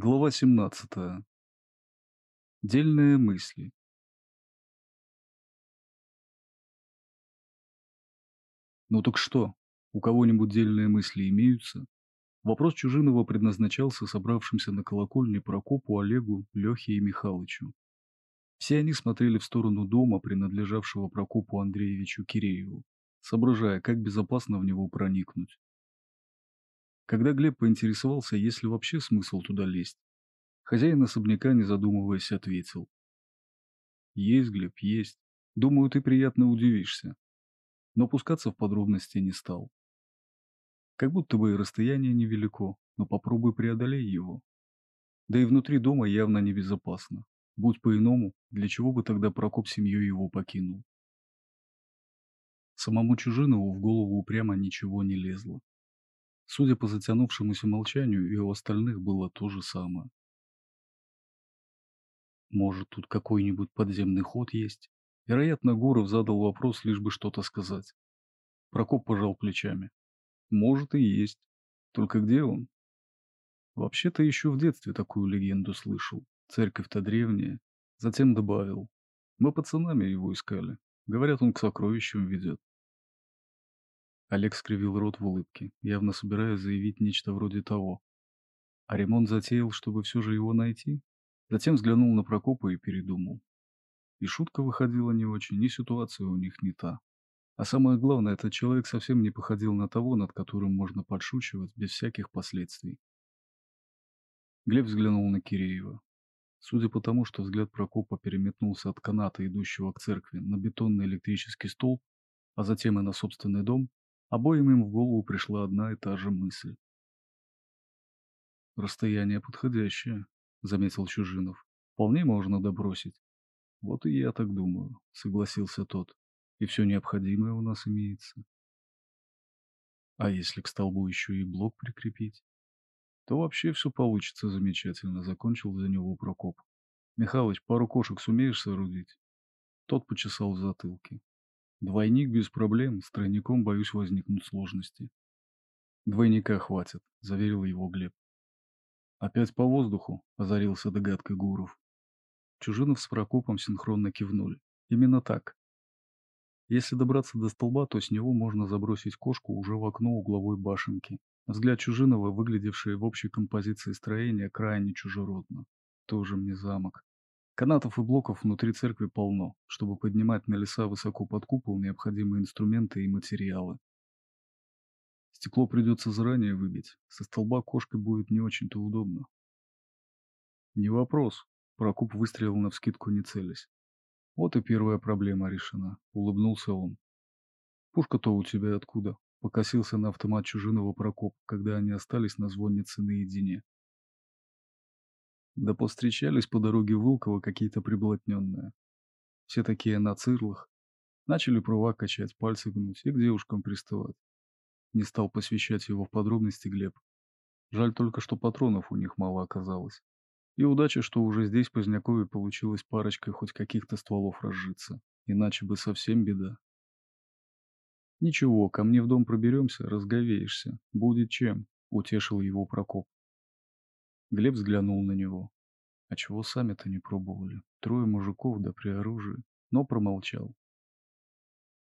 Глава 17. Дельные мысли. Ну так что, у кого-нибудь дельные мысли имеются? Вопрос Чужинова предназначался собравшимся на колокольне Прокопу, Олегу, Лехе и Михалычу. Все они смотрели в сторону дома, принадлежавшего Прокопу Андреевичу Кирееву, соображая, как безопасно в него проникнуть. Когда Глеб поинтересовался, есть ли вообще смысл туда лезть, хозяин особняка, не задумываясь, ответил. Есть, Глеб, есть. Думаю, ты приятно удивишься. Но пускаться в подробности не стал. Как будто бы и расстояние невелико, но попробуй преодолей его. Да и внутри дома явно небезопасно. Будь по-иному, для чего бы тогда Прокоп семью его покинул? Самому Чужинову в голову упрямо ничего не лезло. Судя по затянувшемуся молчанию, и у остальных было то же самое. Может, тут какой-нибудь подземный ход есть? Вероятно, Гуров задал вопрос, лишь бы что-то сказать. Прокоп пожал плечами. Может и есть. Только где он? Вообще-то еще в детстве такую легенду слышал. Церковь-то древняя. Затем добавил. Мы пацанами его искали. Говорят, он к сокровищам ведет. Олег скривил рот в улыбке, явно собираясь заявить нечто вроде того. А ремонт затеял, чтобы все же его найти? Затем взглянул на Прокопа и передумал. И шутка выходила не очень, и ситуация у них не та. А самое главное, этот человек совсем не походил на того, над которым можно подшучивать без всяких последствий. Глеб взглянул на Киреева. Судя по тому, что взгляд Прокопа переметнулся от каната, идущего к церкви, на бетонный электрический столб, а затем и на собственный дом, Обоим им в голову пришла одна и та же мысль. «Расстояние подходящее», — заметил Чужинов. «Вполне можно добросить». «Вот и я так думаю», — согласился тот. «И все необходимое у нас имеется». «А если к столбу еще и блок прикрепить?» «То вообще все получится замечательно», — закончил за него Прокоп. «Михалыч, пару кошек сумеешь соорудить?» Тот почесал в затылке. Двойник без проблем, с тройником, боюсь, возникнут сложности. Двойника хватит, заверил его Глеб. Опять по воздуху, озарился догадкой Гуров. Чужинов с Прокопом синхронно кивнули. Именно так. Если добраться до столба, то с него можно забросить кошку уже в окно угловой башенки. Взгляд Чужинова, выглядевший в общей композиции строения, крайне чужеродно. Тоже мне замок. Канатов и блоков внутри церкви полно, чтобы поднимать на леса высоко под купол необходимые инструменты и материалы. Стекло придется заранее выбить, со столба кошкой будет не очень-то удобно. Не вопрос, Прокоп выстрелил навскидку не целясь. Вот и первая проблема решена, улыбнулся он. Пушка-то у тебя откуда? Покосился на автомат чужиного Прокоп, когда они остались на звоннице наедине. Да повстречались по дороге Вылково какие-то приблотненные. Все такие на цирлах. Начали права качать, пальцы гнуть и к девушкам приставать. Не стал посвящать его в подробности Глеб. Жаль только, что патронов у них мало оказалось. И удача, что уже здесь Позднякове получилось парочкой хоть каких-то стволов разжиться. Иначе бы совсем беда. «Ничего, ко мне в дом проберемся, разговеешься. Будет чем», — утешил его Прокоп. Глеб взглянул на него. А чего сами-то не пробовали? Трое мужиков да при оружии. Но промолчал.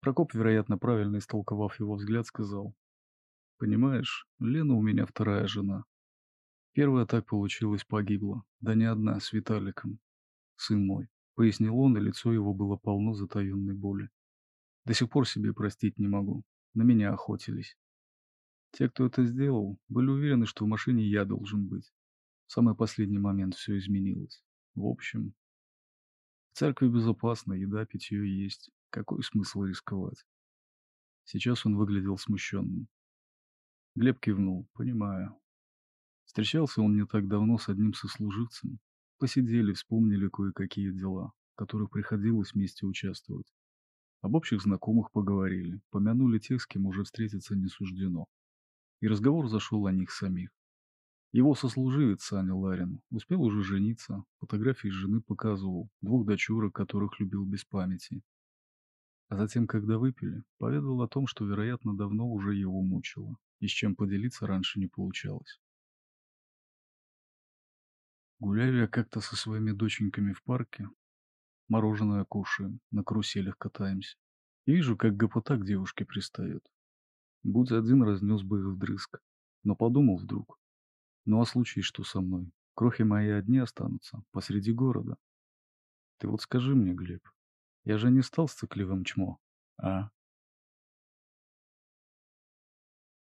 Прокоп, вероятно, правильно истолковав его взгляд, сказал. «Понимаешь, Лена у меня вторая жена. Первая так получилось погибла. Да не одна, с Виталиком. Сын мой», — пояснил он, и лицо его было полно затаенной боли. «До сих пор себе простить не могу. На меня охотились. Те, кто это сделал, были уверены, что в машине я должен быть. В самый последний момент все изменилось. В общем, в церкви безопасно, еда, питье есть. Какой смысл рисковать? Сейчас он выглядел смущенным. Глеб кивнул, понимаю. Встречался он не так давно с одним сослуживцем. Посидели, вспомнили кое-какие дела, в которых приходилось вместе участвовать. Об общих знакомых поговорили, помянули тех, с кем уже встретиться не суждено. И разговор зашел о них самих. Его сослуживец Саня Ларин успел уже жениться, фотографии жены показывал, двух дочурок, которых любил без памяти. А затем, когда выпили, поведал о том, что, вероятно, давно уже его мучило, и с чем поделиться раньше не получалось. Гуляю я как-то со своими доченьками в парке, мороженое кушаем, на каруселях катаемся. И вижу, как гопота к девушке пристает. Будь один, разнес бы их вдрызг. Но подумал вдруг. Ну а случай что со мной? Крохи мои одни останутся, посреди города. Ты вот скажи мне, Глеб, я же не стал сцикливым чмо, а?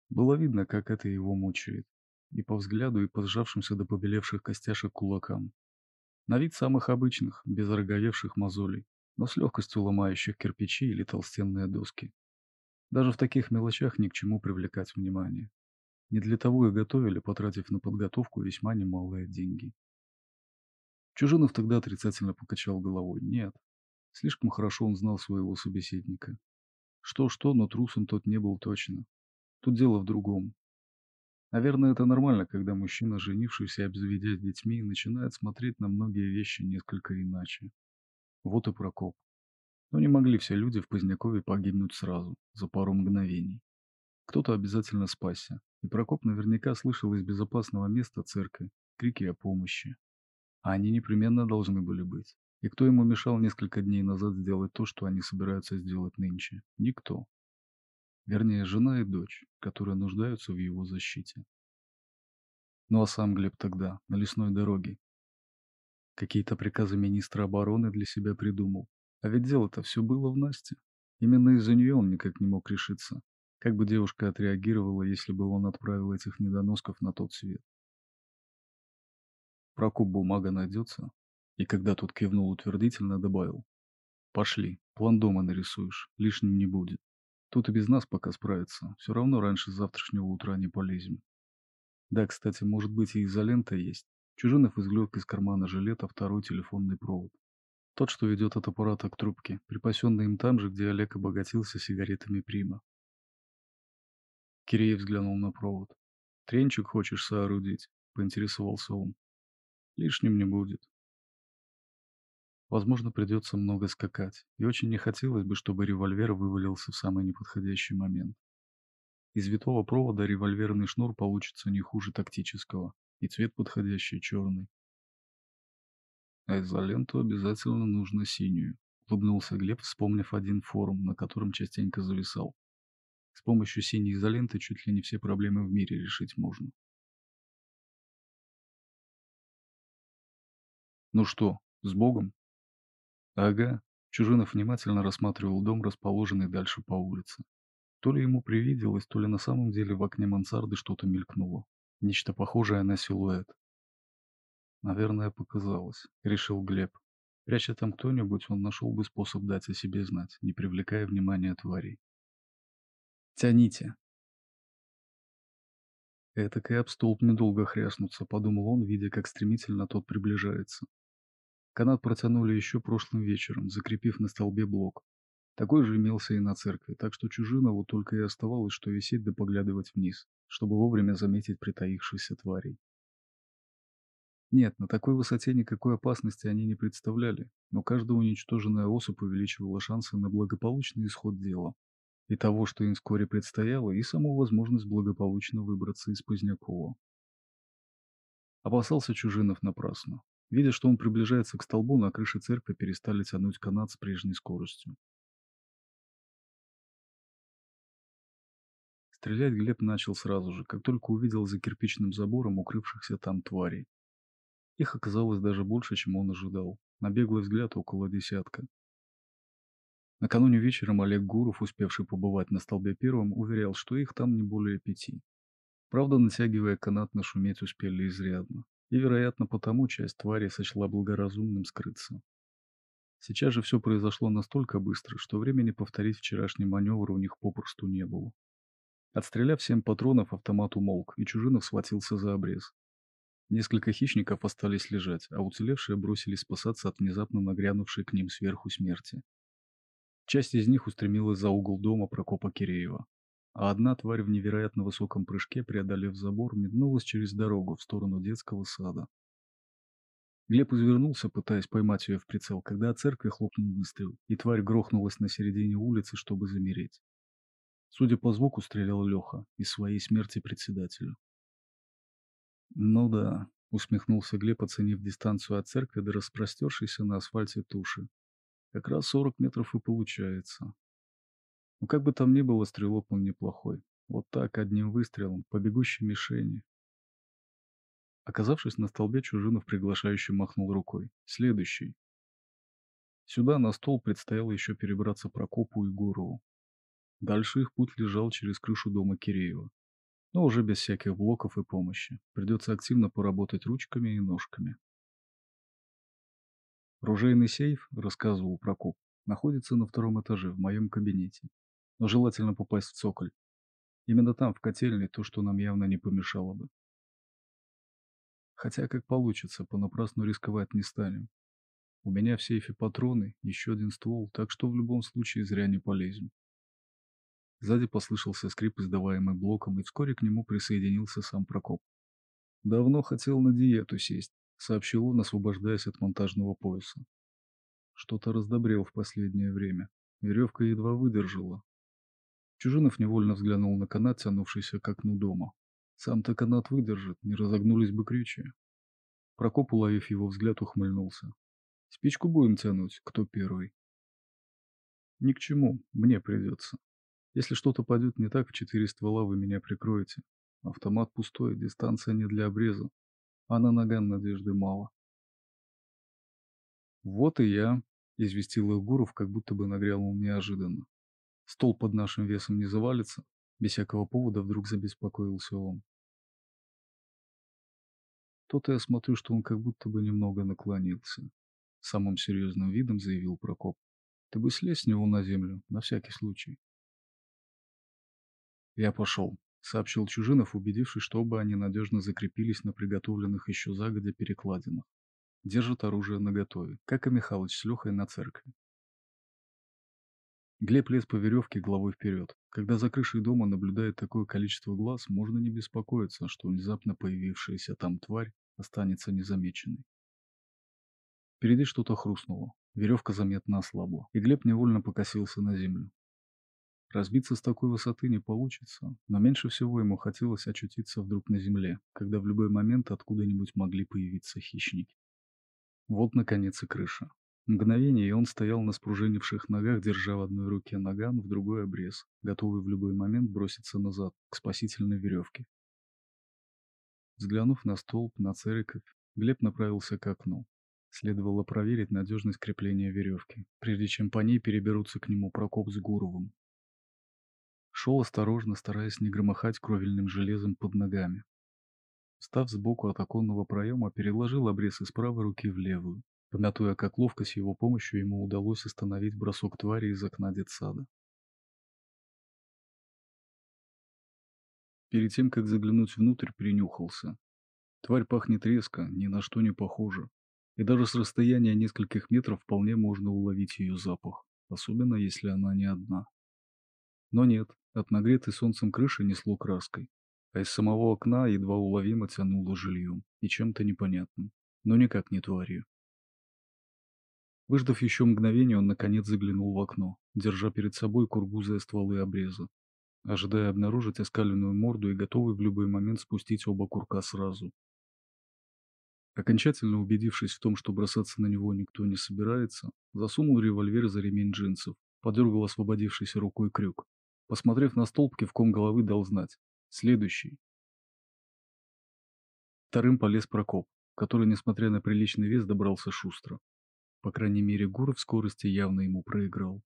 Было видно, как это его мучает. И по взгляду, и по сжавшимся до побелевших костяшек кулакам. На вид самых обычных, без ороговевших мозолей, но с легкостью ломающих кирпичи или толстенные доски. Даже в таких мелочах ни к чему привлекать внимание. Не для того и готовили, потратив на подготовку весьма немалые деньги. Чужинов тогда отрицательно покачал головой. Нет, слишком хорошо он знал своего собеседника. Что-что, но трусом тот не был точно. Тут дело в другом. Наверное, это нормально, когда мужчина, женившийся и обзаведясь детьми, начинает смотреть на многие вещи несколько иначе. Вот и Прокоп. Но не могли все люди в Позднякове погибнуть сразу, за пару мгновений. Кто-то обязательно спасся, и Прокоп наверняка слышал из безопасного места церкви крики о помощи. А они непременно должны были быть. И кто ему мешал несколько дней назад сделать то, что они собираются сделать нынче? Никто. Вернее, жена и дочь, которые нуждаются в его защите. Ну а сам Глеб тогда, на лесной дороге. Какие-то приказы министра обороны для себя придумал. А ведь дело-то все было в Насте. Именно из-за нее он никак не мог решиться. Как бы девушка отреагировала, если бы он отправил этих недоносков на тот свет? Прокоп бумага найдется, и когда тот кивнул утвердительно, добавил. Пошли, план дома нарисуешь, лишним не будет. Тут и без нас пока справится. Все равно раньше завтрашнего утра не полезем. Да, кстати, может быть и изолента есть. Чужинов извлек из кармана жилета второй телефонный провод. Тот, что ведет от аппарата к трубке, припасенный им там же, где Олег обогатился сигаретами Прима. Киреев взглянул на провод. «Тренчик хочешь соорудить?» — поинтересовался он. «Лишним не будет. Возможно, придется много скакать, и очень не хотелось бы, чтобы револьвер вывалился в самый неподходящий момент. Из витого провода револьверный шнур получится не хуже тактического, и цвет подходящий черный. А изоленту обязательно нужно синюю, улыбнулся Глеб, вспомнив один форум, на котором частенько зависал. С помощью синей изоленты чуть ли не все проблемы в мире решить можно. Ну что, с Богом? Ага. Чужинов внимательно рассматривал дом, расположенный дальше по улице. То ли ему привиделось, то ли на самом деле в окне мансарды что-то мелькнуло. Нечто похожее на силуэт. Наверное, показалось, решил Глеб. Пряча там кто-нибудь, он нашел бы способ дать о себе знать, не привлекая внимания тварей. «Тяните!» Этак и об столб недолго хряснуться, подумал он, видя, как стремительно тот приближается. Канат протянули еще прошлым вечером, закрепив на столбе блок. Такой же имелся и на церкви, так что Чужинову только и оставалось, что висеть да поглядывать вниз, чтобы вовремя заметить притаившихся тварей. Нет, на такой высоте никакой опасности они не представляли, но каждая уничтоженная особь увеличивала шансы на благополучный исход дела. И того, что им вскоре предстояло, и саму возможность благополучно выбраться из Позднякова. Опасался Чужинов напрасно. Видя, что он приближается к столбу, на крыше церкви перестали тянуть канат с прежней скоростью. Стрелять Глеб начал сразу же, как только увидел за кирпичным забором укрывшихся там тварей. Их оказалось даже больше, чем он ожидал. На беглый взгляд около десятка. Накануне вечером Олег Гуров, успевший побывать на столбе первым, уверял, что их там не более пяти. Правда, натягивая канат, нашуметь успели изрядно и, вероятно, потому часть твари сочла благоразумным скрыться. Сейчас же все произошло настолько быстро, что времени повторить вчерашний маневр у них попросту не было. Отстреляв семь патронов, автомат умолк, и Чужинов схватился за обрез. Несколько хищников остались лежать, а уцелевшие бросились спасаться от внезапно нагрянувшей к ним сверху смерти. Часть из них устремилась за угол дома Прокопа Киреева а одна тварь в невероятно высоком прыжке, преодолев забор, метнулась через дорогу в сторону детского сада. Глеб извернулся, пытаясь поймать ее в прицел, когда от церкви хлопнул выстрел, и тварь грохнулась на середине улицы, чтобы замереть. Судя по звуку, стрелял Леха из своей смерти председателю. Ну да, Усмехнулся Глеб, оценив дистанцию от церкви до распростершейся на асфальте туши. Как раз 40 метров и получается. Ну, как бы там ни было, стрелок он неплохой. Вот так, одним выстрелом, по бегущей мишени. Оказавшись на столбе, Чужинов приглашающе махнул рукой. Следующий. Сюда на стол предстояло еще перебраться Прокопу и Гурову. Дальше их путь лежал через крышу дома Киреева. Но уже без всяких блоков и помощи. Придется активно поработать ручками и ножками. Ружейный сейф, рассказывал Прокоп, находится на втором этаже в моем кабинете. Но желательно попасть в цоколь. Именно там, в котельной, то, что нам явно не помешало бы. Хотя, как получится, понапрасну рисковать не станем. У меня в сейфе патроны, еще один ствол, так что в любом случае зря не полезем. Сзади послышался скрип, издаваемый блоком, и вскоре к нему присоединился сам Прокоп. «Давно хотел на диету сесть», — сообщил он, освобождаясь от монтажного пояса. Что-то раздобрел в последнее время. Веревка едва выдержала. Чужинов невольно взглянул на канат, тянувшийся к окну дома. Сам-то канат выдержит, не разогнулись бы крючья. Прокоп, уловив его взгляд, ухмыльнулся. Спичку будем тянуть, кто первый. Ни к чему, мне придется. Если что-то пойдет не так, в четыре ствола вы меня прикроете. Автомат пустой, дистанция не для обреза. А на наган надежды мало. Вот и я, известил их Гуров, как будто бы нагрел он неожиданно. Стол под нашим весом не завалится. Без всякого повода вдруг забеспокоился он. То-то я смотрю, что он как будто бы немного наклонился. Самым серьезным видом заявил Прокоп. Ты бы слез с него на землю, на всякий случай. Я пошел, сообщил Чужинов, убедившись, что оба они надежно закрепились на приготовленных еще загодя перекладинах. Держат оружие наготове, как и Михалыч с Лехой на церкви. Глеб лез по веревке головой вперед. Когда за крышей дома наблюдает такое количество глаз, можно не беспокоиться, что внезапно появившаяся там тварь останется незамеченной. Впереди что-то хрустнуло. Веревка заметно ослабла, и Глеб невольно покосился на землю. Разбиться с такой высоты не получится, но меньше всего ему хотелось очутиться вдруг на земле, когда в любой момент откуда-нибудь могли появиться хищники. Вот, наконец, и крыша. Мгновение, и он стоял на спружинивших ногах, держа в одной руке наган, в другой обрез, готовый в любой момент броситься назад, к спасительной веревке. Взглянув на столб, на церковь, Глеб направился к окну. Следовало проверить надежность крепления веревки, прежде чем по ней переберутся к нему Прокоп с Гуровым. Шел осторожно, стараясь не громыхать кровельным железом под ногами. Встав сбоку от оконного проема, переложил обрез из правой руки в левую, помятуя, как ловко с его помощью ему удалось остановить бросок твари из окна детсада. Перед тем, как заглянуть внутрь, принюхался. Тварь пахнет резко, ни на что не похожа и даже с расстояния нескольких метров вполне можно уловить ее запах, особенно если она не одна. Но нет, от нагретой солнцем крыши несло краской, а из самого окна едва уловимо тянуло жильем и чем-то непонятным, но никак не тварью. Выждав еще мгновение, он наконец заглянул в окно, держа перед собой кургузые стволы обреза, ожидая обнаружить оскаленную морду и готовый в любой момент спустить оба курка сразу, Окончательно убедившись в том, что бросаться на него никто не собирается, засунул револьвер за ремень джинсов, подергал освободившейся рукой крюк. Посмотрев на столб, кивком головы дал знать. Следующий. Вторым полез Прокоп, который, несмотря на приличный вес, добрался шустро. По крайней мере, Гур в скорости явно ему проиграл.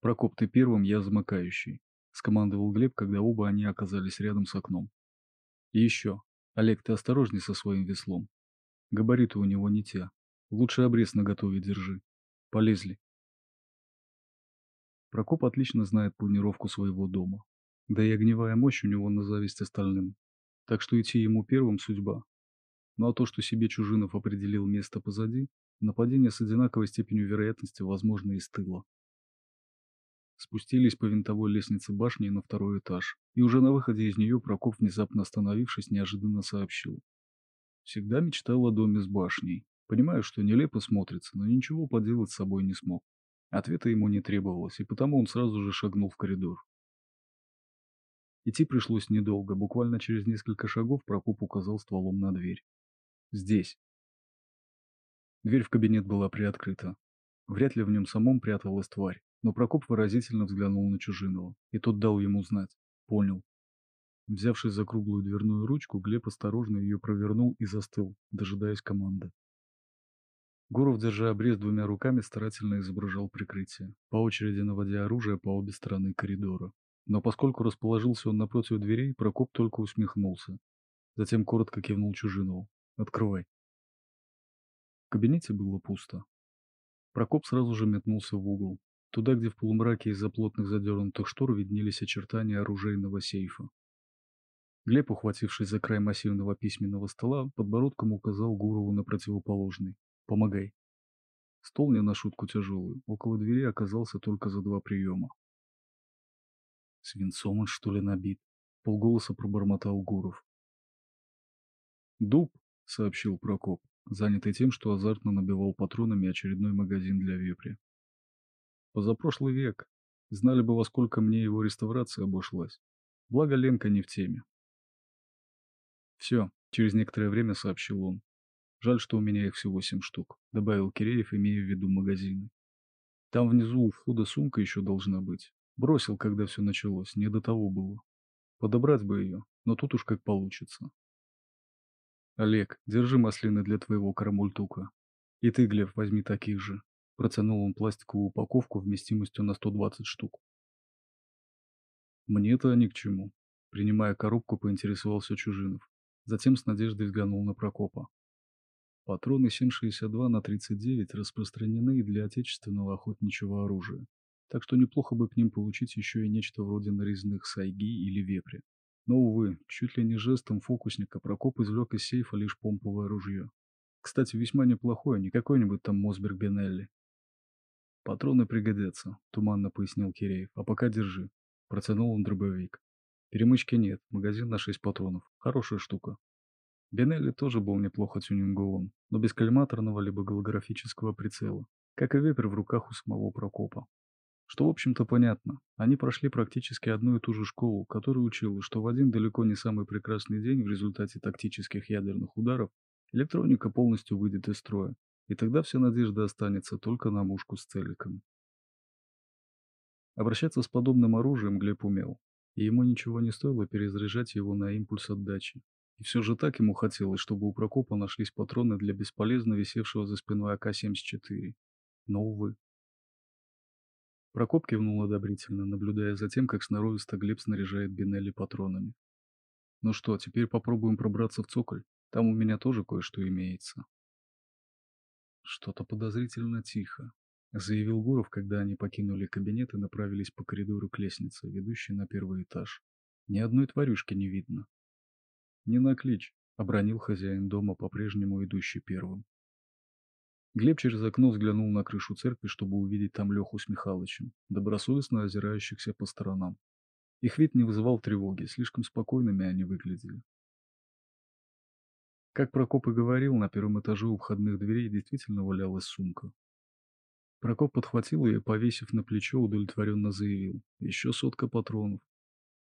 «Прокоп, ты первым, я замыкающий», — скомандовал Глеб, когда оба они оказались рядом с окном. «И еще, Олег, ты осторожней со своим веслом. Габариты у него не те. Лучше обрез наготове держи. Полезли. Прокоп отлично знает планировку своего дома. Да и огневая мощь у него на зависть остальным. Так что идти ему первым судьба. Ну а то, что себе Чужинов определил место позади, нападение с одинаковой степенью вероятности возможно из тыла. Спустились по винтовой лестнице башни на второй этаж, и уже на выходе из нее Прокоп, внезапно остановившись, неожиданно сообщил. Всегда мечтал о доме с башней. Понимаю, что нелепо смотрится, но ничего поделать с собой не смог. Ответа ему не требовалось, и потому он сразу же шагнул в коридор. Идти пришлось недолго, буквально через несколько шагов Прокоп указал стволом на дверь. «Здесь». Дверь в кабинет была приоткрыта. Вряд ли в нем самом пряталась тварь, но Прокоп выразительно взглянул на Чужинова, и тот дал ему знать. Понял. Взявшись за круглую дверную ручку, Глеб осторожно ее провернул и застыл, дожидаясь команды. Гуров, держа обрез двумя руками, старательно изображал прикрытие, по очереди наводя оружие по обе стороны коридора. Но поскольку расположился он напротив дверей, Прокоп только усмехнулся. Затем коротко кивнул Чужинову. «Открывай». В кабинете было пусто. Прокоп сразу же метнулся в угол, туда, где в полумраке из-за плотных задернутых штор виднелись очертания оружейного сейфа. Глеб, ухватившись за край массивного письменного стола, подбородком указал Гурову на противоположный. «Помогай». Стол не на шутку тяжелый, около двери оказался только за два приема. «Свинцом он, что ли, набит?» — полголоса пробормотал Гуров. «Дуб», — сообщил Прокоп, занятый тем, что азартно набивал патронами очередной магазин для вепря. «Позапрошлый век. Знали бы, во сколько мне его реставрация обошлась. Благо Ленка не в теме. «Все», — через некоторое время сообщил он. «Жаль, что у меня их всего семь штук», — добавил Киреев, имея в виду магазины. «Там внизу у входа сумка еще должна быть. Бросил, когда все началось, не до того было. Подобрать бы ее, но тут уж как получится». «Олег, держи маслины для твоего карамультука. И ты, Глеб, возьми таких же». Протянул он пластиковую упаковку вместимостью на 120 штук. «Мне-то они к чему?» Принимая коробку, поинтересовался Чужинов. Затем с надеждой взглянул на Прокопа. Патроны 7,62 на 39 распространены и для отечественного охотничьего оружия, так что неплохо бы к ним получить еще и нечто вроде нарезных сайги или вепря. Но, увы, чуть ли не жестом фокусника Прокоп извлек из сейфа лишь помповое ружье. Кстати, весьма неплохое, не какой-нибудь там Мосберг Бенелли. «Патроны пригодятся», — туманно пояснил Киреев. «А пока держи». Протянул он дробовик. Перемычки нет, магазин на 6 патронов. Хорошая штука. Бенелли тоже был неплохо тюнингован, но без кальматорного либо голографического прицела, как и вепрь в руках у самого Прокопа. Что, в общем-то, понятно. Они прошли практически одну и ту же школу, которая учила, что в один далеко не самый прекрасный день в результате тактических ядерных ударов электроника полностью выйдет из строя, и тогда вся надежда останется только на мушку с целиком. Обращаться с подобным оружием Глеб умел, и ему ничего не стоило перезаряжать его на импульс отдачи. И все же так ему хотелось, чтобы у Прокопа нашлись патроны для бесполезно висевшего за спиной АК-74. Но, увы. Прокоп кивнул одобрительно, наблюдая за тем, как сноровисто Глеб снаряжает Бинелли патронами. «Ну что, теперь попробуем пробраться в цоколь? Там у меня тоже кое-что имеется». Что-то подозрительно тихо заявил Гуров, когда они покинули кабинет и направились по коридору к лестнице, ведущей на первый этаж. Ни одной тварюшки не видно. Не на клич, обронил хозяин дома, по-прежнему идущий первым. Глеб через окно взглянул на крышу церкви, чтобы увидеть там Леху с Михалычем, добросовестно озирающихся по сторонам. Их вид не вызывал тревоги, слишком спокойными они выглядели. Как Прокоп и говорил, на первом этаже у входных дверей действительно валялась сумка. Прокоп подхватил ее, повесив на плечо, удовлетворенно заявил. Еще сотка патронов.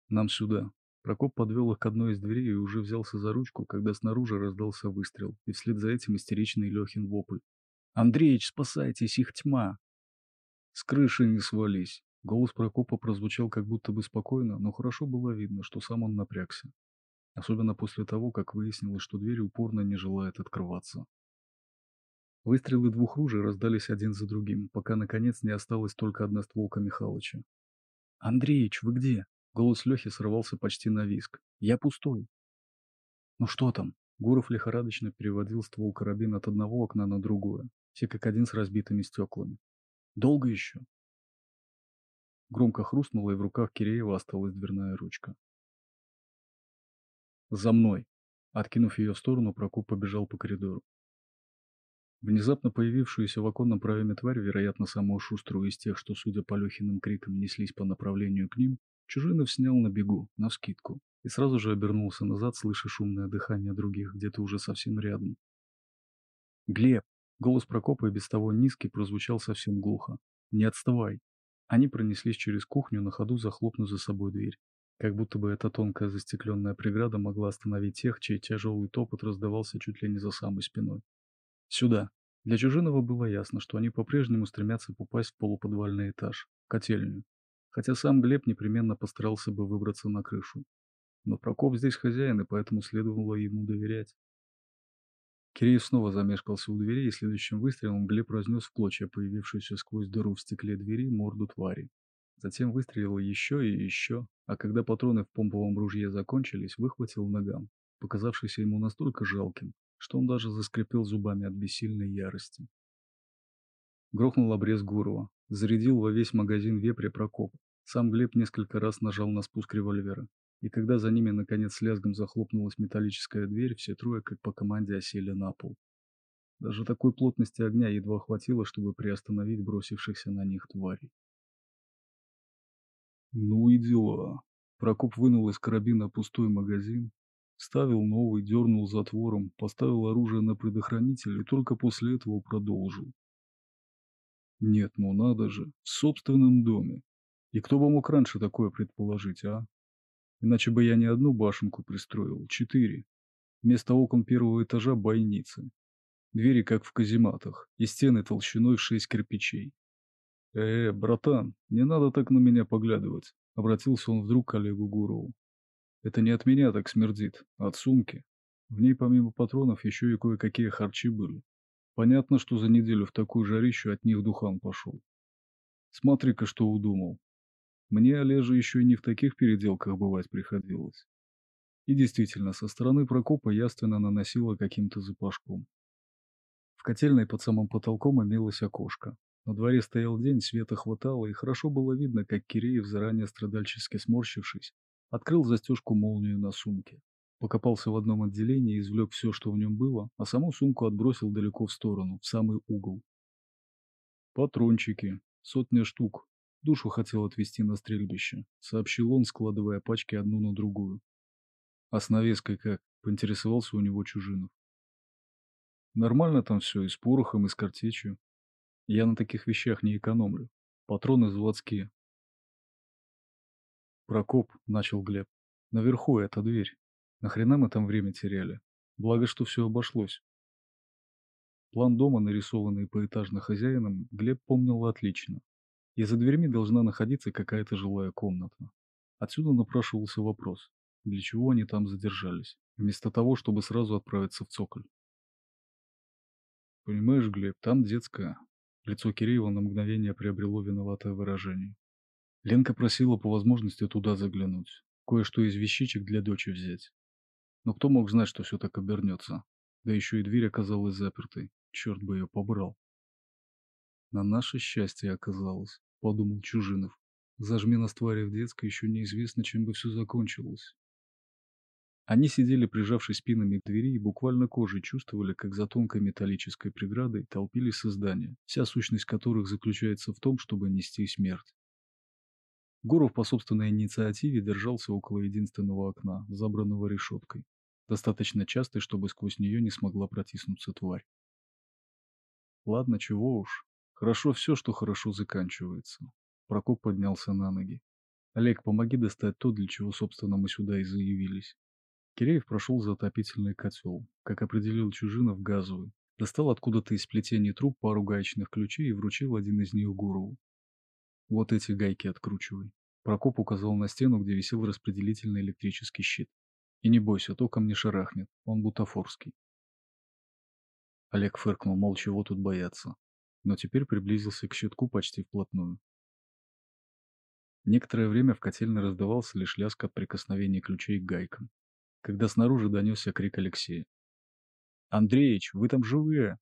Нам сюда. Прокоп подвел их к одной из дверей и уже взялся за ручку, когда снаружи раздался выстрел, и вслед за этим истеричный Лехин вопль. «Андреич, спасайтесь, их тьма!» «С крыши не свались!» Голос Прокопа прозвучал как будто бы спокойно, но хорошо было видно, что сам он напрягся. Особенно после того, как выяснилось, что дверь упорно не желает открываться. Выстрелы двух ружей раздались один за другим, пока наконец не осталась только одна стволка Михалыча. «Андреич, вы где?» Голос Лехи срывался почти на виск. «Я пустой». «Ну что там?» Гуров лихорадочно переводил ствол карабина от одного окна на другое, все как один с разбитыми стеклами. «Долго еще?» Громко хрустнуло, и в руках Киреева осталась дверная ручка. «За мной!» Откинув ее в сторону, Прокоп побежал по коридору. Внезапно появившуюся в оконном проеме тварь, вероятно, самую шуструю из тех, что, судя по Лехиным крикам, неслись по направлению к ним, Чужинов снял на бегу, навскидку, и сразу же обернулся назад, слыша шумное дыхание других, где-то уже совсем рядом. «Глеб!» Голос Прокопа и без того низкий прозвучал совсем глухо. «Не отставай!» Они пронеслись через кухню, на ходу захлопнув за собой дверь. Как будто бы эта тонкая застекленная преграда могла остановить тех, чей тяжелый топот раздавался чуть ли не за самой спиной. Сюда. Для Чужинова было ясно, что они по-прежнему стремятся попасть в полуподвальный этаж, котельную. Хотя сам Глеб непременно постарался бы выбраться на крышу. Но Прокоп здесь хозяин, и поэтому следовало ему доверять. Киреев снова замешкался у двери, и следующим выстрелом Глеб разнес в клочья появившуюся сквозь дыру в стекле двери морду твари. Затем выстрелил еще и еще, а когда патроны в помповом ружье закончились, выхватил наган, показавшийся ему настолько жалким, что он даже заскрипел зубами от бессильной ярости. Грохнул обрез Гурова, зарядил во весь магазин вепря Прокоп. Сам Глеб несколько раз нажал на спуск револьвера, и когда за ними наконец с лязгом захлопнулась металлическая дверь, все трое как по команде осели на пол. Даже такой плотности огня едва хватило, чтобы приостановить бросившихся на них тварей. Ну и дела. Прокоп вынул из карабина пустой магазин, ставил новый, дернул затвором, поставил оружие на предохранитель и только после этого продолжил. Нет, ну надо же, в собственном доме. И кто бы мог раньше такое предположить, а? Иначе бы я не одну башенку пристроил, четыре. Вместо окон первого этажа бойницы. Двери, как в казематах, и стены толщиной в шесть кирпичей. «Э, братан, не надо так на меня поглядывать», — обратился он вдруг к Олегу Гурову. «Это не от меня так смердит, а от сумки. В ней помимо патронов еще и кое-какие харчи были. Понятно, что за неделю в такую жарищу от них духан пошел. Смотри-ка, что удумал. Мне, Олежа, еще и не в таких переделках бывать приходилось. И действительно, со стороны Прокопа яственно наносило каким-то запашком. В котельной под самым потолком имелось окошко. На дворе стоял день, света хватало, и хорошо было видно, как Киреев, заранее страдальчески сморщившись, открыл застежку молнию на сумке. Покопался в одном отделении, извлек все, что в нем было, а саму сумку отбросил далеко в сторону, в самый угол. «Патрончики. Сотня штук. Душу хотел отвезти на стрельбище, сообщил он, складывая пачки одну на другую. А с навеской как? Поинтересовался у него Чужинов. Нормально там все, и с порохом, и с картечью. Я на таких вещах не экономлю. Патроны заводские. Прокоп, начал Глеб. Наверху эта дверь. Нахрена мы там время теряли? Благо, что все обошлось. План дома, нарисованный поэтажно хозяином, Глеб помнил отлично и за дверьми должна находиться какая-то жилая комната. Отсюда напрашивался вопрос, для чего они там задержались, вместо того, чтобы сразу отправиться в цоколь. «Понимаешь, Глеб, там детская». Лицо Киреева на мгновение приобрело виноватое выражение. Ленка просила по возможности туда заглянуть, кое-что из вещичек для дочи взять. Но кто мог знать, что все так обернется? Да еще и дверь оказалась запертой. Черт бы ее побрал. На наше счастье оказалось, подумал Чужинов. Зажми нас твари в детской, еще неизвестно, чем бы все закончилось. Они сидели, прижавшись спинами к двери, и буквально кожей чувствовали, как за тонкой металлической преградой толпились создания, вся сущность которых заключается в том, чтобы нести смерть. Гуров по собственной инициативе держался около единственного окна, забранного решеткой, достаточно частой, чтобы сквозь нее не смогла протиснуться тварь. Ладно, чего уж, Хорошо все, что хорошо заканчивается. Прокоп поднялся на ноги. Олег, помоги достать то, для чего, собственно, мы сюда и заявились. Киреев прошел за отопительный котел, как определил Чужинов газовый, достал откуда-то из плетений труб пару гаечных ключей и вручил один из них Гурову. Вот эти гайки откручивай. Прокоп указал на стену, где висел распределительный электрический щит. И не бойся, током не шарахнет, он бутафорский. Олег фыркнул, мол, чего тут бояться но теперь приблизился к щитку почти вплотную. Некоторое время в котельной раздавался лишь лязг от прикосновения ключей к гайкам, когда снаружи донесся крик Алексея. «Андреич, вы там живые!»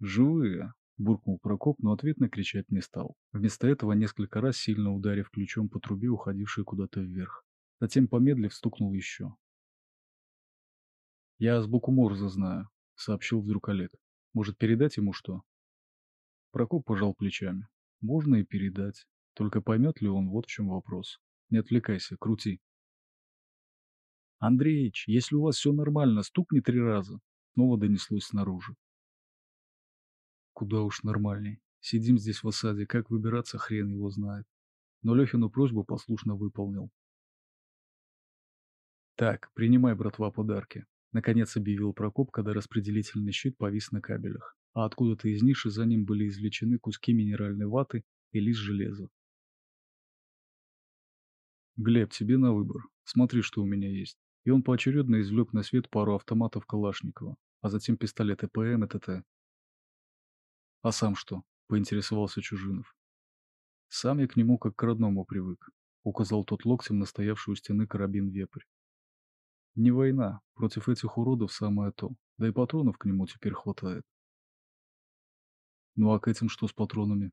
«Живые!» — буркнул Прокоп, но ответно кричать не стал. Вместо этого несколько раз сильно ударив ключом по трубе, уходившей куда-то вверх. Затем, помедлив, стукнул еще. «Я азбуку Морзе знаю», — сообщил вдруг Олег. Может, передать ему что? Прокоп пожал плечами. Можно и передать. Только поймет ли он, вот в чем вопрос. Не отвлекайся, крути. Андреич, если у вас все нормально, стукни три раза. Снова донеслось снаружи. Куда уж нормальней. Сидим здесь в осаде, как выбираться, хрен его знает. но Лехину просьбу послушно выполнил. «Так, принимай, братва, подарки», — наконец объявил Прокоп, когда распределительный щит повис на кабелях, а откуда-то из ниши за ним были извлечены куски минеральной ваты и лист железа. «Глеб, тебе на выбор. Смотри, что у меня есть». И он поочередно извлек на свет пару автоматов Калашникова, а затем пистолет ЭПМ и ТТ. «А сам что?» — поинтересовался Чужинов. «Сам я к нему как к родному привык», — указал тот локтем на стоявший у стены карабин вепрь. «Не война. Против этих уродов самое то. Да и патронов к нему теперь хватает». «Ну а к этим что с патронами?»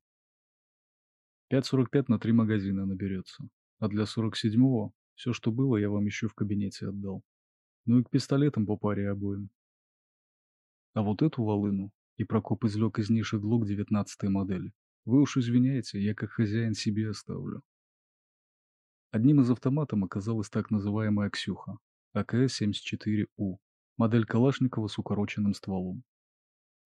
«5.45 на три магазина наберется. А для 47-го все, что было, я вам еще в кабинете отдал. Ну и к пистолетам по паре обоим. А вот эту волыну, и Прокоп извлек из ниши глок 19 модели. Вы уж извиняете, я как хозяин себе оставлю. Одним из автоматов оказалась так называемая «Ксюха» АКС-74У, модель Калашникова с укороченным стволом.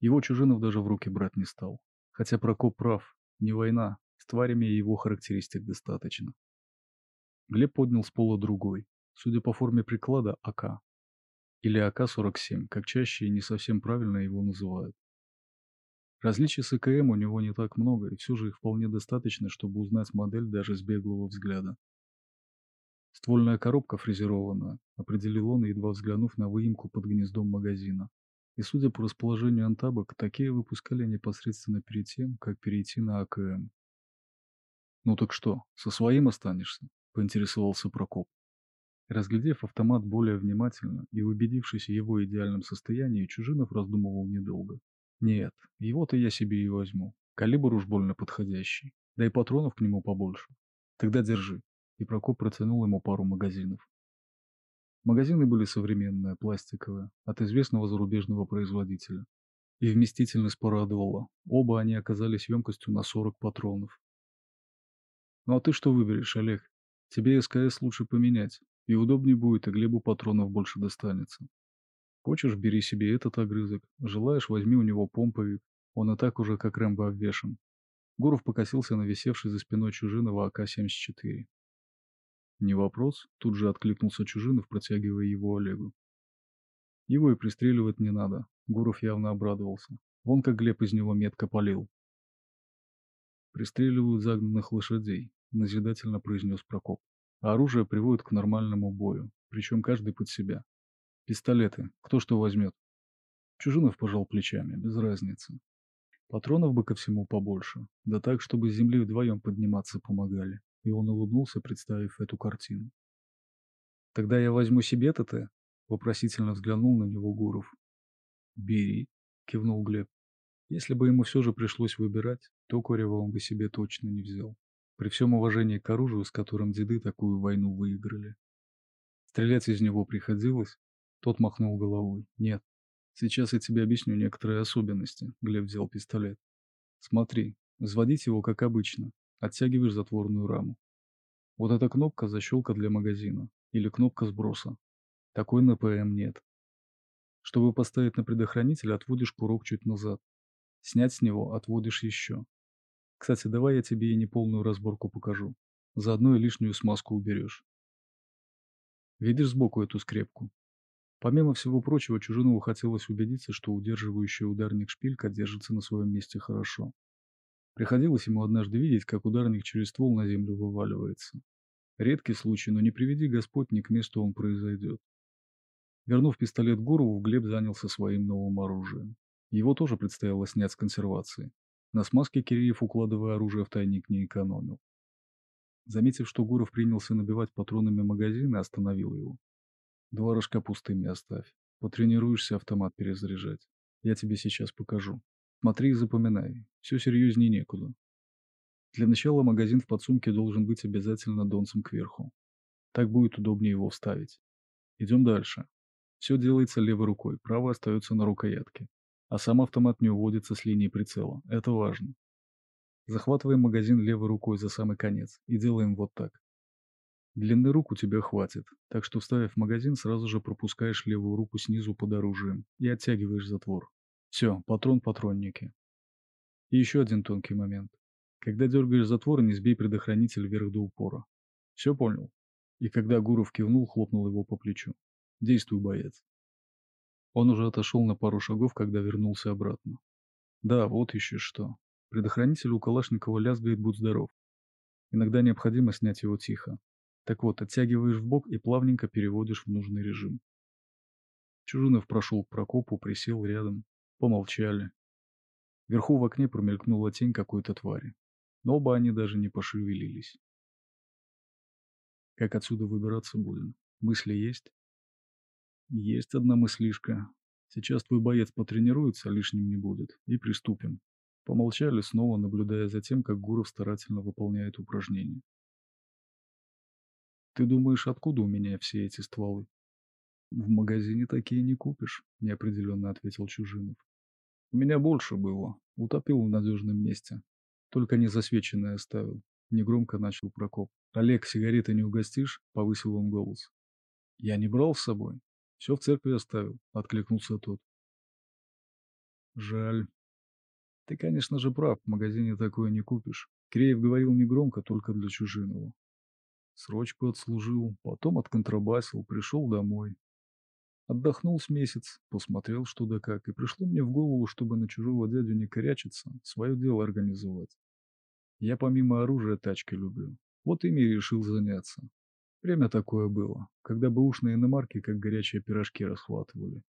Его Чужинов даже в руки брать не стал. Хотя Прокоп прав, не война, с тварями его характеристик достаточно. Глеб поднял с пола другой, судя по форме приклада, АК. Или АК-47, как чаще и не совсем правильно его называют. Различий с АКМ у него не так много, и все же их вполне достаточно, чтобы узнать модель даже с беглого взгляда. Ствольная коробка фрезерованная, определил он, едва взглянув на выемку под гнездом магазина. И судя по расположению антабок, такие выпускали непосредственно перед тем, как перейти на АКМ. «Ну так что, со своим останешься?» — поинтересовался Прокоп. Разглядев автомат более внимательно и убедившись в его идеальном состоянии, Чужинов раздумывал недолго. Нет, его-то я себе и возьму. Калибр уж больно подходящий. Да и патронов к нему побольше. Тогда держи. И Прокоп протянул ему пару магазинов. Магазины были современные, пластиковые, от известного зарубежного производителя. И вместительность порадовала. Оба они оказались емкостью на 40 патронов. Ну а ты что выберешь, Олег? Тебе СКС лучше поменять, и удобнее будет, и Глебу патронов больше достанется. Хочешь, бери себе этот огрызок, желаешь, возьми у него помповик, он и так уже как Рэмбо обвешан. Гуров покосился на висевший за спиной Чужинова АК-74. «Не вопрос», — тут же откликнулся Чужинов, протягивая его Олегу. «Его и пристреливать не надо», — Гуров явно обрадовался. Вон как Глеб из него метко полил. «Пристреливают загнанных лошадей», назидательно произнес Прокоп. А оружие приводит к нормальному бою, причем каждый под себя. Пистолеты, кто что возьмет. Чужинов пожал плечами, без разницы. Патронов бы ко всему побольше, да так, чтобы с земли вдвоем подниматься помогали. И он улыбнулся, представив эту картину. «Тогда я возьму себе ТТ?» — вопросительно взглянул на него Гуров. «Бери», — кивнул Глеб. Если бы ему все же пришлось выбирать, то Корева он бы себе точно не взял. При всем уважении к оружию, с которым деды такую войну выиграли. Стрелять из него приходилось? Тот махнул головой. Нет. Сейчас я тебе объясню некоторые особенности. Глеб взял пистолет. Смотри, взводить его как обычно. Оттягиваешь затворную раму. Вот эта кнопка защелка для магазина. Или кнопка сброса. Такой на ПМ нет. Чтобы поставить на предохранитель, отводишь курок чуть назад. Снять с него отводишь еще. Кстати, давай я тебе и неполную разборку покажу. Заодно и лишнюю смазку уберешь. Видишь сбоку эту скрепку? Помимо всего прочего, Чужинову хотелось убедиться, что удерживающий ударник шпилька держится на своем месте хорошо. Приходилось ему однажды видеть, как ударник через ствол на землю вываливается. Редкий случай, но не приведи Господь, ни к месту он произойдет. Вернув пистолет Гурову, Глеб занялся своим новым оружием. Его тоже предстояло снять с консервации. На смазке Киреев, укладывая оружие в тайник, не экономил. Заметив, что Гуров принялся набивать патронами магазины, остановил его. «Два рожка пустыми оставь. Потренируешься автомат перезаряжать. Я тебе сейчас покажу. Смотри и запоминай. Все серьезнее некуда. Для начала магазин в подсумке должен быть обязательно донцем кверху. Так будет удобнее его вставить. Идем дальше. Все делается левой рукой, правая остается на рукоятке а сам автомат не уводится с линии прицела. Это важно. Захватываем магазин левой рукой за самый конец и делаем вот так. Длины рук у тебя хватит, так что вставив магазин, сразу же пропускаешь левую руку снизу под оружием и оттягиваешь затвор. Все, патрон патронники. И еще один тонкий момент. Когда дергаешь затвор, не сбей предохранитель вверх до упора. Все понял? И когда Гуров кивнул, хлопнул его по плечу. Действуй, боец. Он уже отошел на пару шагов, когда вернулся обратно. Да, вот еще что. Предохранитель у Калашникова лязгает, будь здоров. Иногда необходимо снять его тихо. Так вот, оттягиваешь в бок и плавненько переводишь в нужный режим. Чужинов прошел к Прокопу, присел рядом. Помолчали. Вверху в окне промелькнула тень какой-то твари. Но оба они даже не пошевелились. Как отсюда выбираться будем? Мысли есть? Есть одна мыслишка. Сейчас твой боец потренируется, лишним не будет. И приступим. Помолчали, снова наблюдая за тем, как Гуров старательно выполняет упражнения. Ты думаешь, откуда у меня все эти стволы? В магазине такие не купишь, неопределенно ответил Чужинов. У меня больше было. Утопил в надежном месте. Только не засвеченное оставил. Негромко начал Прокоп. Олег, сигареты не угостишь? Повысил он голос. Я не брал с собой. Все в церкви оставил, откликнулся тот. Жаль. Ты, конечно же, прав, в магазине такое не купишь. Креев говорил негромко, только для Чужинова. Срочку отслужил, потом отконтрабасил, пришел домой. Отдохнул с месяц, посмотрел что да как, и пришло мне в голову, чтобы на чужого дядю не корячиться, свое дело организовать. Я помимо оружия тачки люблю. Вот ими решил заняться. Время такое было, когда бэушные иномарки как горячие пирожки расхватывали.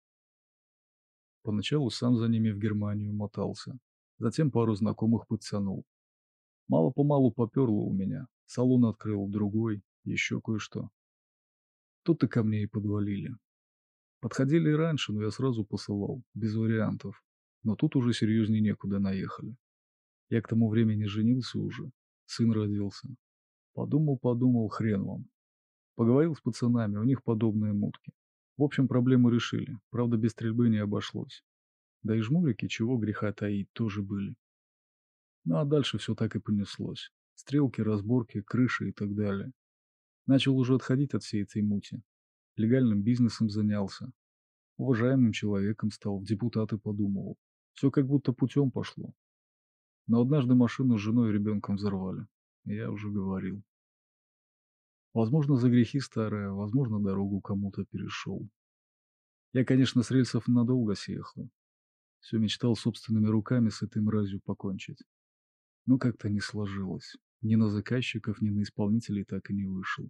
Поначалу сам за ними в Германию мотался, затем пару знакомых подтянул. Мало-помалу поперло у меня, салон открыл, другой, еще кое-что. Тут и ко мне и подвалили. Подходили и раньше, но я сразу посылал, без вариантов. Но тут уже серьезнее некуда наехали. Я к тому времени женился уже, сын родился. Подумал-подумал, хрен вам. Поговорил с пацанами, у них подобные мутки. В общем, проблему решили, правда без стрельбы не обошлось. Да и жмурики, чего греха таить, тоже были. Ну а дальше все так и понеслось. Стрелки, разборки, крыши и так далее. Начал уже отходить от всей этой мути. Легальным бизнесом занялся. Уважаемым человеком стал, в депутаты подумывал. Все как будто путем пошло. Но однажды машину с женой и ребенком взорвали. Я уже говорил. Возможно, за грехи старые, возможно, дорогу кому-то перешел. Я, конечно, с рельсов надолго съехал. Все мечтал собственными руками с этой мразью покончить. Но как-то не сложилось. Ни на заказчиков, ни на исполнителей так и не вышел.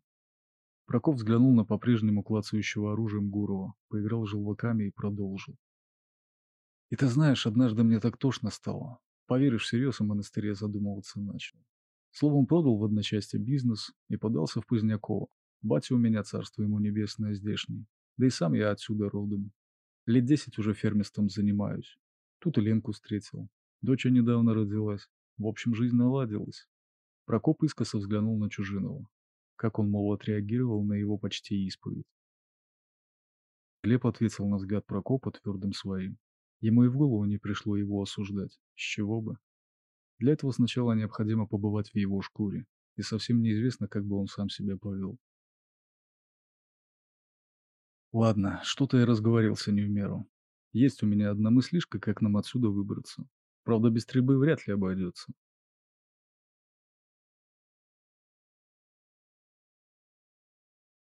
Прокоп взглянул на по-прежнему клацающего оружием Гурова, поиграл желваками и продолжил. И ты знаешь, однажды мне так тошно стало. Поверишь, всерьез о монастыре задумываться начал. Словом, продал в одночасье бизнес и подался в Поздняково. Батя у меня, царство ему небесное, здешний. Да и сам я отсюда родом. Лет десять уже фермерством занимаюсь. Тут и Ленку встретил. Дочь недавно родилась. В общем, жизнь наладилась. Прокоп искоса взглянул на Чужинова. Как он, мол, отреагировал на его почти исповедь. Глеб ответил на взгляд Прокопа твердым своим. Ему и в голову не пришло его осуждать. С чего бы? Для этого сначала необходимо побывать в его шкуре, и совсем неизвестно, как бы он сам себя повел. Ладно, что-то я разговорился не в меру. Есть у меня одна мыслишка, как нам отсюда выбраться. Правда, без стрельбы вряд ли обойдется.